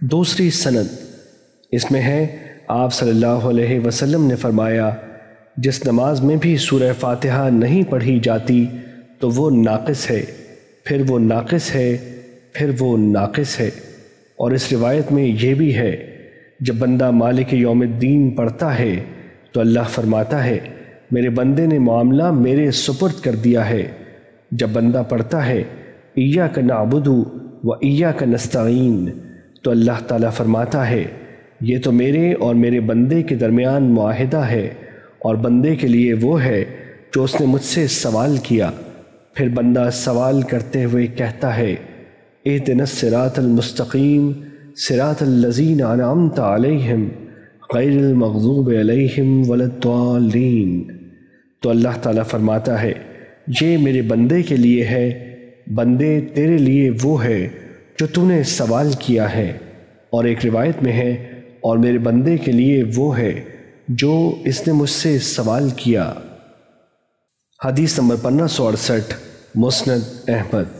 دوسری سند اس میں ہے، آپ صلی اللہ علیہ وسلم نے فرمایا، جس نماز میں بھی سورہ فاتحہ نہیں پڑھی جاتی تو وہ ناقص ہے۔ پھر وہ ناقص ہے، پھر وہ ناقص ہے۔ اور اس روایت میں یہ بھی ہے، جب بندہ مالک یوم الدین پڑھتا ہے تو اللہ فرماتا ہے، میرے بندے نے معاملہ میرے سپرد کر دیا ہے۔ جب بندہ پڑھتا ہے ایا کا نعبدو و ایا کا نستعین۔ تو اللہ تعالیٰ فرماتا ہے، یہ تو میرے اور میرے بندے کے درمیان معاہدہ ہے اور بندے کے لیے وہ ہے جو اس نے مجھ سے سوال کیا۔ پھر بندہ سوال کرتے ہوئے کہتا ہے اہدنا الصراط المستقیم، صراط الذین انعمت علیہم، غیر المغضوب علیہم ولدوالین تو اللہ تعالیٰ فرماتا ہے، یہ میرے بندے کے لیے ہے، بندے تیرے لیے وہ ہے جو تو نے سوال کیا ہے اور ایک روایت میں ہے، اور میرے بندے کے لیے وہ ہے جو اس نے مجھ سے سوال کیا۔ حدیث نمبر پندرہ سو اڑسٹھ، مسند احمد۔